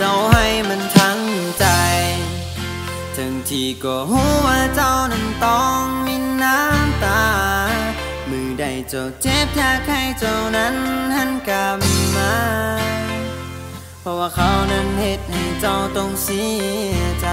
เจ้าให้มันทั้งใจ ทั้งที่ก็หัวเจ้านั้นต้องมีน้ำตา มือใดเจ้าเจ็บอยากให้เจ้านั้นหันกลับมา เพราะว่าเขานั้นเหตุให้เจ้าต้องเสียใจ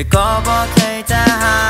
你可不可以再喊？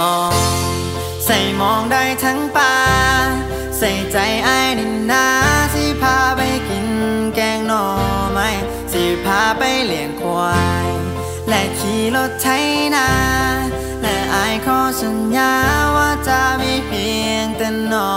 มอง ใส่มองได้ทั้งป่า ใส่ใจไอ้นินนาสิพาไปกินแกงหน่อไม้สิพาไปเลี้ยงควาย และขี่รถไถนา และไอ้ขอสัญญาว่าจะมีเพียงแต่นอ